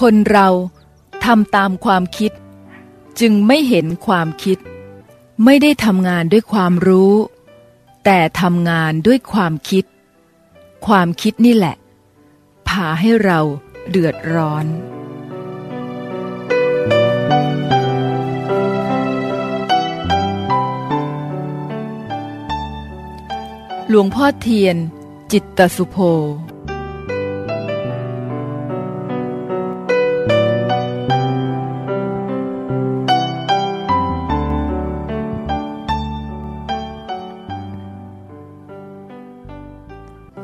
คนเราทำตามความคิด จึงไม่เห็นความคิด ไม่ได้ทำงานด้วยความรู้ แต่ทำงานด้วยความคิด ความคิดนี่แหละพาให้เราเดือดร้อนหลวงพ่อเทียน จิตตสุโภ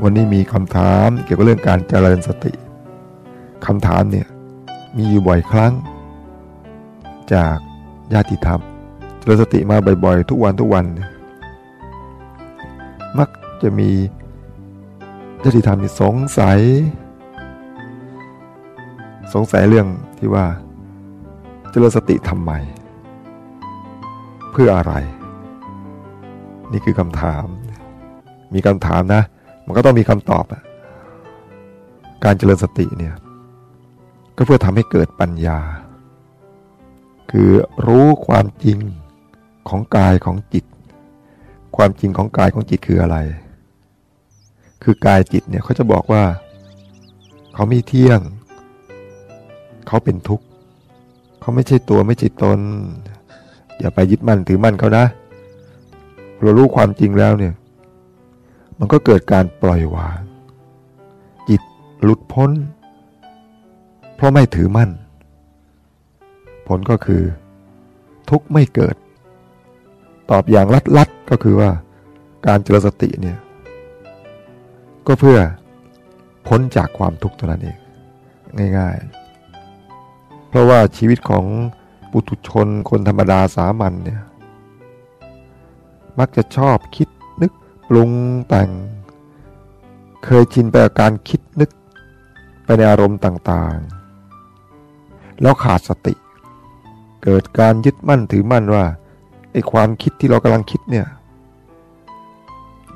วันนี้มีคำถามเกี่ยวกับเรื่องการเจริญสติคำถามเนี่ยมีอยู่บ่อยครั้ง จากญาติธรรม เจริญสติมาบ่อยๆ ทุกวันทุกวัน มักจะมีญาติธรรมมีสงสัย สงสัยเรื่องที่ว่า เจริญสติทำไม เพื่ออะไร นี่คือคำถาม มีคำถามนะ มันก็ต้องมีคำตอบอะการเจริญสติเนี่ย ก็เพื่อทำให้เกิดปัญญา คือรู้ความจริงของกายของจิต ความจริงของกายของจิตคืออะไร คือกายจิตเนี่ยเขาจะบอกว่า เขาไม่เที่ยง เขาเป็นทุกข์เขาไม่ใช่ตัวไม่ใช่ตน อย่าไปยึดมั่นถือมั่นเขานะ เรารู้ความจริงแล้วเนี่ย มันก็เกิดการปล่อยวาง จิตหลุดพ้น เพราะไม่ถือมั่น ผลก็คือ ทุกข์ไม่เกิด ตอบอย่างลัดๆก็คือว่า การเจริญสติเนี่ย ก็เพื่อพ้นจากความทุกข์เท่านั้นเอง ง่ายๆ เพราะว่าชีวิตของปุถุชนคนธรรมดาสามัญเนี่ย มักจะชอบคิด ปรุงแต่ง เคยชินไปกับการคิดนึกไปในอารมณ์ต่างๆ แล้วขาดสติ เกิดการยึดมั่นถือมั่นว่าไอ้ความคิดที่เรากำลังคิดเนี่ย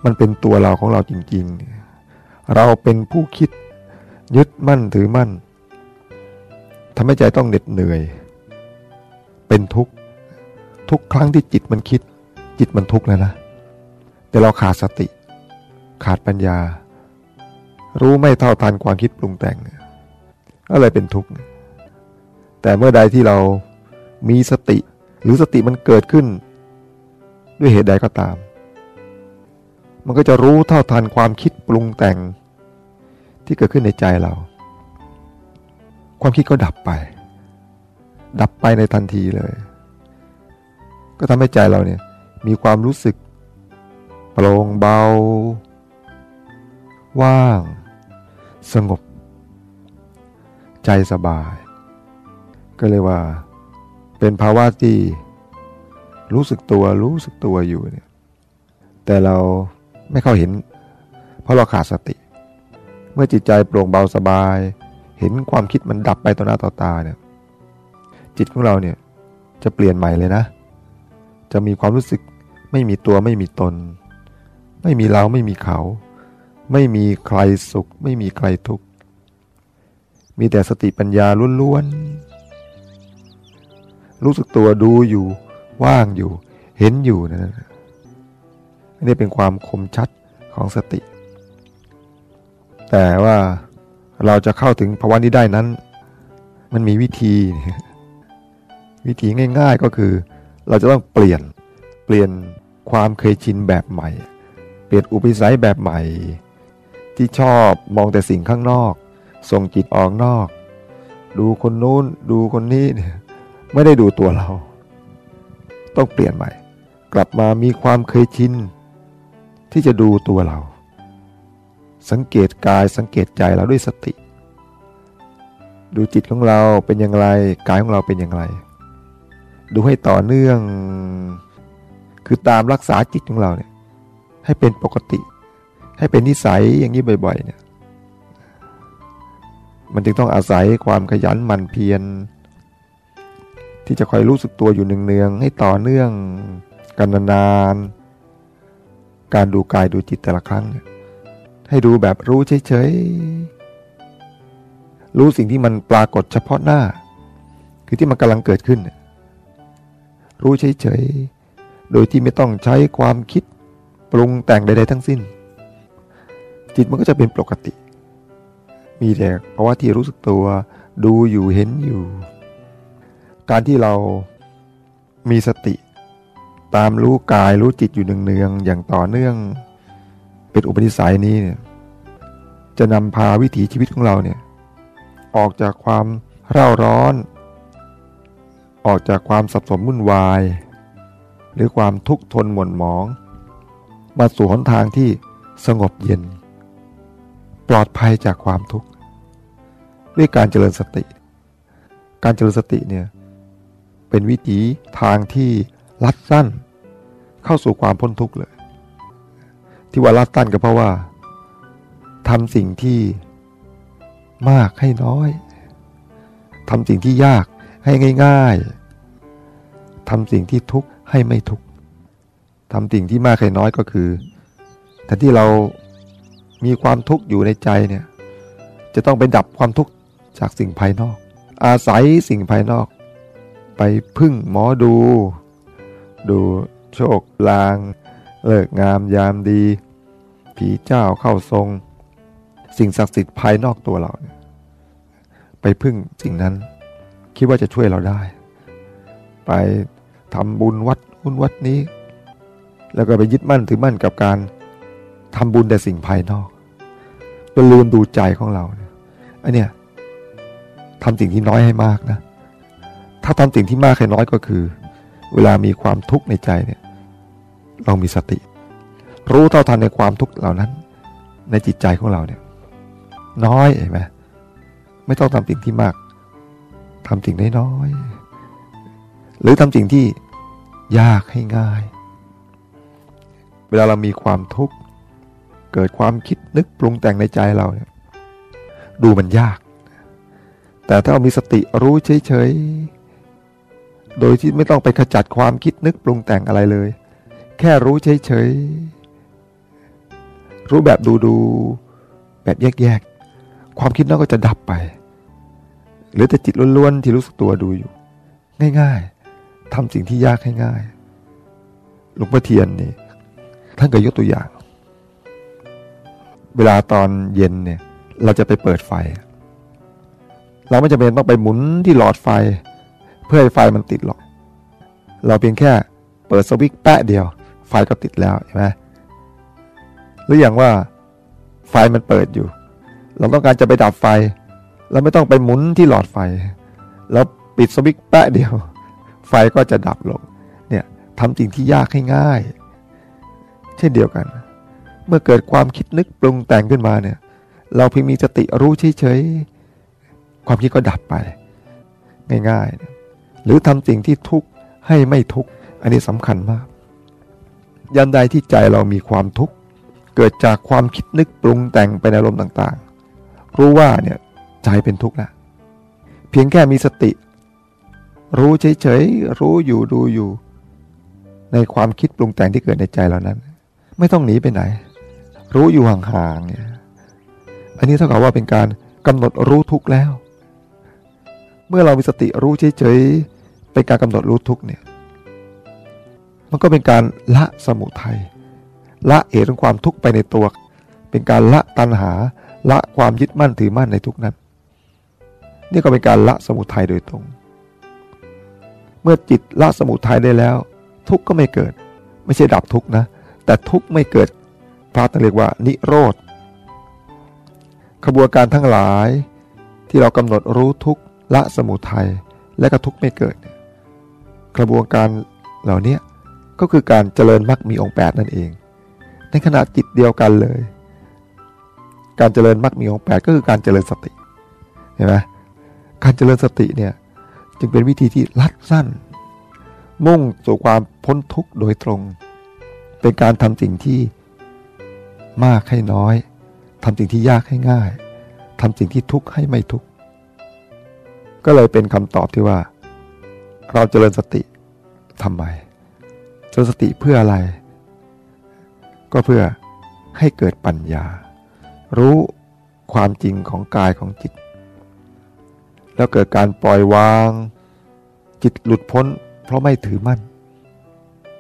มันเป็นตัวเราของเราจริง ๆ เราเป็นผู้คิดยึดมั่นถือมั่นทำให้ใจต้องเหน็ดเหนื่อย เป็นทุกข์ทุกครั้งที่จิตมันคิด จิตมันทุกข์แล้วนะ แต่เราขาดสติ ขาดปัญญา รู้ไม่เท่าทันความคิดปรุงแต่งก็เลยเป็นทุกข์ แต่เมื่อใดที่เรามีสติ หรือสติมันเกิดขึ้น ด้วยเหตุใดก็ตาม มันก็จะรู้เท่าทันความคิดปรุงแต่ง ที่เกิดขึ้นในใจเรา ความคิดก็ดับไป ดับไปในทันทีเลย ก็ทำให้ใจเราเนี่ยมีความรู้สึก โปร่งเบา ว่าง สงบ ใจสบาย ก็เลยว่า เป็นภาวะที่รู้สึกตัวรู้สึกตัวอยู่เนี่ยแต่เราไม่เข้าเห็น เพราะเราขาดสติ เมื่อจิตใจโปร่งเบาสบาย เห็นความคิดมันดับไปต่อหน้าต่อตาเนี่ยจิตของเราเนี่ยจะเปลี่ยนใหม่เลยนะ จะมีความรู้สึกไม่มีตัวไม่มีตน ไม่มีเราไม่มีเขา ไม่มีใครสุข ไม่มีใครทุกข์ มีแต่สติปัญญาล้วนๆ รู้สึกตัวดูอยู่ ว่างอยู่ เห็นอยู่นั่นอันนี้เป็นความคมชัดของสติ แต่ว่าเราจะเข้าถึงภาวะนี้ได้นั้น มันมีวิธี วิธีง่าย ๆก็คือ เราจะต้องเปลี่ยนเปลี่ยนความเคยชินแบบใหม่ เปลี่ยนอุปนิสัยแบบใหม่ ที่ชอบมองแต่สิ่งข้างนอก ส่งจิตออกนอก ดูคนนู้นดูคนนี้เนี่ยไม่ได้ดูตัวเรา ต้องเปลี่ยนใหม่ กลับมามีความเคยชินที่จะดูตัวเรา สังเกตกายสังเกตใจเราด้วยสติ ดูจิตของเราเป็นอย่างไรกายของเราเป็นอย่างไร ดูให้ต่อเนื่อง คือตามรักษาจิตของเราเนี่ย ให้เป็นปกติ ให้เป็นนิสัยอย่างนี้บ่อยๆเนี่ยมันจึงต้องอาศัยความขยันหมั่นเพียรที่จะคอยรู้สึกตัวอยู่เนืองๆให้ต่อเนื่องกันนานๆการดูกายดูจิตแต่ละครั้ง ให้ดูแบบรู้เฉยรู้สิ่งที่มันปรากฏเฉพาะหน้า คือที่มันกำลังเกิดขึ้น รู้เฉยๆโดยที่ไม่ต้องใช้ความคิด ปรุงแต่งใด ๆ ทั้งสิ้น จิตมันก็จะเป็นปกติ มีแต่เพราะว่าที่รู้สึกตัวดูอยู่เห็นอยู่ การที่เรามีสติ ตามรู้กายรู้จิตอยู่เนืองๆอย่างต่อเนื่อง เป็นอุปนิสัยนี้เนี่ยจะนำพาวิถีชีวิตของเราเนี่ยออกจากความเร่าร้อน ออกจากความสับสนวุ่นวาย หรือความทุกข์ทนหม่นหมอง มาสู่หนทางที่สงบเย็น ปลอดภัยจากความทุกข์ด้วยการเจริญสติ การเจริญสติเนี่ยเป็นวิถีทางที่ลัดสั้น เข้าสู่ความพ้นทุกข์เลย ที่ว่าลัดสั้นก็เพราะว่าทำสิ่งที่มากให้น้อยทำสิ่งที่ยากให้ง่าย ๆทำสิ่งที่ทุกข์ให้ไม่ทุกข์ ทำสิ่งที่มากให้น้อยก็คือแต่ที่เรามีความทุกข์อยู่ในใจเนี่ย จะต้องไปดับความทุกข์จากสิ่งภายนอก อาศัยสิ่งภายนอก ไปพึ่งหมอดู ดูโชคลาง เลิกงามยามดี ผีเจ้าเข้าทรง สิ่งศักดิ์สิทธิ์ภายนอกตัวเราเไปพึ่งสิ่งนั้น คิดว่าจะช่วยเราได้ ไปทำบุญวัดอุนวัดนี้ แล้วก็ไปยึดมั่นถือมั่นกับการทำบุญแต่สิ่งภายนอกจนลืมดูใจของเราเนี่ยอันเนี้ยทำสิ่งที่น้อยให้มากนะ ถ้าทำสิ่งที่มากให้น้อยก็คือ เวลามีความทุกข์ในใจเนี่ยเรามีสติ รู้เท่าทันในความทุกข์เหล่านั้น ในจิตใจของเราเนี่ย น้อยเห็นไหมไม่ต้องทำสิ่งที่มากทำสิ่งน้อยๆหรือทำสิ่งที่ยากให้ง่าย เวลาเรามีความทุกข์เกิดความคิดนึกปรุงแต่งในใจเราเนี่ยดูมันยาก แต่ถ้าเรามีสติรู้เฉยๆ โดยที่ไม่ต้องไปขจัดความคิดนึกปรุงแต่งอะไรเลย แค่รู้เฉยๆ รู้แบบดูๆ แบบแยกๆ ความคิดนั้นก็จะดับไป หรือแต่จิตล้วนๆ ที่รู้สึกตัวดูอยู่ ง่ายๆทำสิ่งที่ยากให้ง่ายหลวงพ่อเทียนนี่ ท่านเคยยกตัวอย่าง เวลาตอนเย็นเนี่ย เราจะไปเปิดไฟ เราไม่จำเป็นต้องไปหมุนที่หลอดไฟ เพื่อให้ไฟมันติดหรอก เราเพียงแค่เปิดสวิตช์แปะเดียว ไฟก็ติดแล้วใช่ไหมหรืออย่างว่าไฟมันเปิดอยู่ เราต้องการจะไปดับไฟ เราไม่ต้องไปหมุนที่หลอดไฟแล้วปิดสวิตช์แปะเดียว ไฟก็จะดับลงเนี่ยทำสิ่งที่ยากให้ง่าย เช่นเดียวกัน เมื่อเกิดความคิดนึกปรุงแต่งขึ้นมาเนี่ย เราเพียงมีสติรู้เฉยๆความคิดก็ดับไป ง่ายๆ หรือทำสิ่งที่ทุกข์ให้ไม่ทุกข์อันนี้สำคัญมาก ยันใดที่ใจเรามีความทุกข์เกิดจากความคิดนึกปรุงแต่งไปในอารมณ์ต่างๆ รู้ว่าเนี่ยใจเป็นทุกข์แล้วเพียงแค่มีสติ รู้เฉยๆรู้อยู่ดูอยู่ ในความคิดปรุงแต่งที่เกิดในใจเรานั้น ไม่ต้องหนีไปไหน รู้อยู่ห่างๆเนี่ยอันนี้เท่ากับว่าเป็นการกำหนดรู้ทุกข์แล้ว เมื่อเรามีสติรู้เฉยๆเป็นการกำหนดรู้ทุกข์เนี่ยมันก็เป็นการละสมุทัยละเหตุของความทุกข์ไปในตัว เป็นการละตัณหา ละความยึดมั่นถือมั่นในทุกนั้น นี่ก็เป็นการละสมุทัยโดยตรง เมื่อจิตละสมุทัยได้แล้ว ทุกก็ไม่เกิด ไม่ใช่ดับทุกนะ แต่ทุกไม่เกิดพระต้องเรียกว่านิโรธขบวนการทั้งหลายที่เรากำหนดรู้ทุกละสมุทัยและก็ทุกไม่เกิดกระบวนการเหล่านี้ก็คือการเจริญมรรคมีองค์ 8 นั่นเอง ในขณะจิตเดียวกันเลย การเจริญมรรคมีองค์แปดก็คือการเจริญสติเห็นไหมการเจริญสติเนี่ยจึงเป็นวิธีที่ลัดสั้น มุ่งสู่ความพ้นทุกข์โดยตรง เป็นการทำสิ่งที่มากให้น้อยทำสิ่งที่ยากให้ง่ายทำสิ่งที่ทุกข์ให้ไม่ทุกข์ก็เลยเป็นคำตอบที่ว่า เราเจริญสติทำไมเจริญสติเพื่ออะไร ก็เพื่อให้เกิดปัญญา รู้ความจริงของกายของจิต แล้วเกิดการปล่อยวาง จิตหลุดพ้น เพราะไม่ถือมั่น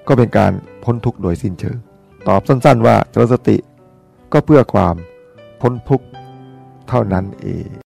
ก็เป็นการพ้นทุกข์โดยสิ้นเชิง ตอบสั้นๆ ว่าเจริญสติก็เพื่อความพ้นทุกข์เท่านั้นเอง